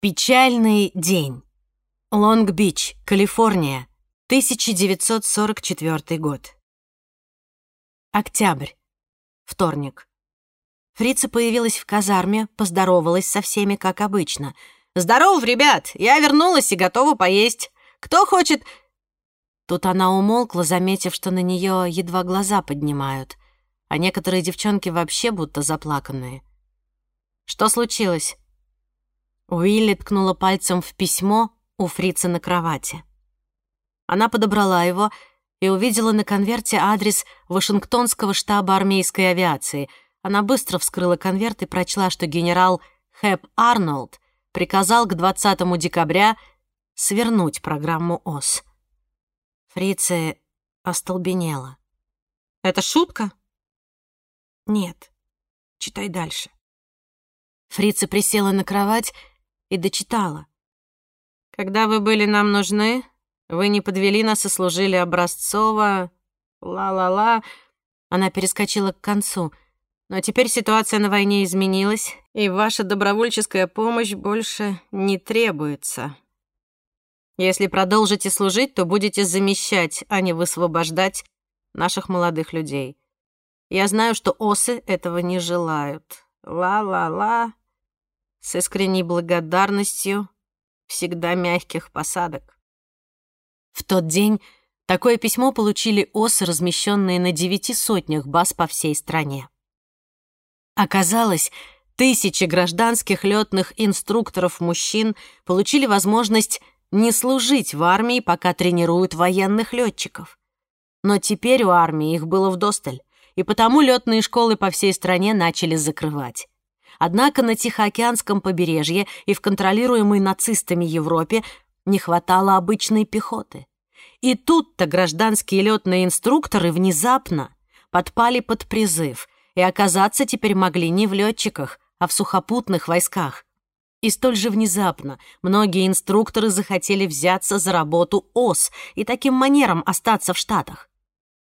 Печальный день. Лонг-Бич, Калифорния, 1944 год. Октябрь. Вторник. Фрица появилась в казарме, поздоровалась со всеми, как обычно. «Здоров, ребят! Я вернулась и готова поесть. Кто хочет...» Тут она умолкла, заметив, что на нее едва глаза поднимают, а некоторые девчонки вообще будто заплаканные. «Что случилось?» Уилли ткнула пальцем в письмо у фрица на кровати. Она подобрала его и увидела на конверте адрес Вашингтонского штаба армейской авиации. Она быстро вскрыла конверт и прочла, что генерал Хэп Арнольд приказал к 20 декабря свернуть программу ОС. Фрице остолбенела. «Это шутка?» «Нет. Читай дальше». Фрица присела на кровать и дочитала. «Когда вы были нам нужны, вы не подвели нас и служили образцово... Ла-ла-ла...» Она перескочила к концу. «Но теперь ситуация на войне изменилась, и ваша добровольческая помощь больше не требуется. Если продолжите служить, то будете замещать, а не высвобождать наших молодых людей. Я знаю, что осы этого не желают. Ла-ла-ла...» с искренней благодарностью всегда мягких посадок. В тот день такое письмо получили осы, размещенные на девяти сотнях баз по всей стране. Оказалось, тысячи гражданских летных инструкторов-мужчин получили возможность не служить в армии, пока тренируют военных летчиков. Но теперь у армии их было вдосталь, и потому летные школы по всей стране начали закрывать. Однако на Тихоокеанском побережье и в контролируемой нацистами Европе не хватало обычной пехоты. И тут-то гражданские летные инструкторы внезапно подпали под призыв и оказаться теперь могли не в летчиках, а в сухопутных войсках. И столь же внезапно многие инструкторы захотели взяться за работу ОС и таким манером остаться в Штатах.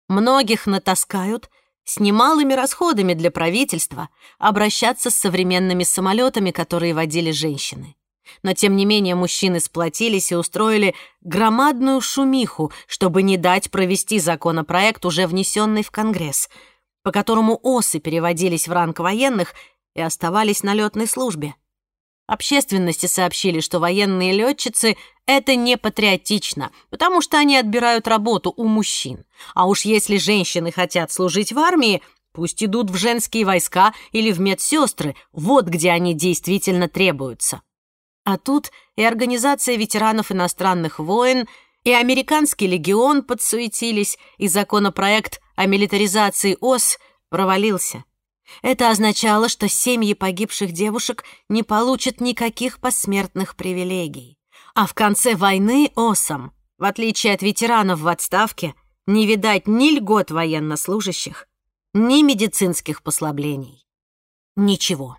Многих натаскают — с немалыми расходами для правительства обращаться с современными самолетами, которые водили женщины. Но, тем не менее, мужчины сплотились и устроили громадную шумиху, чтобы не дать провести законопроект, уже внесенный в Конгресс, по которому осы переводились в ранг военных и оставались на летной службе. Общественности сообщили, что военные летчицы — это не патриотично, потому что они отбирают работу у мужчин. А уж если женщины хотят служить в армии, пусть идут в женские войска или в медсестры, вот где они действительно требуются. А тут и Организация ветеранов иностранных войн, и Американский легион подсуетились, и законопроект о милитаризации ОС провалился. Это означало, что семьи погибших девушек не получат никаких посмертных привилегий. А в конце войны ОСам, в отличие от ветеранов в отставке, не видать ни льгот военнослужащих, ни медицинских послаблений. Ничего.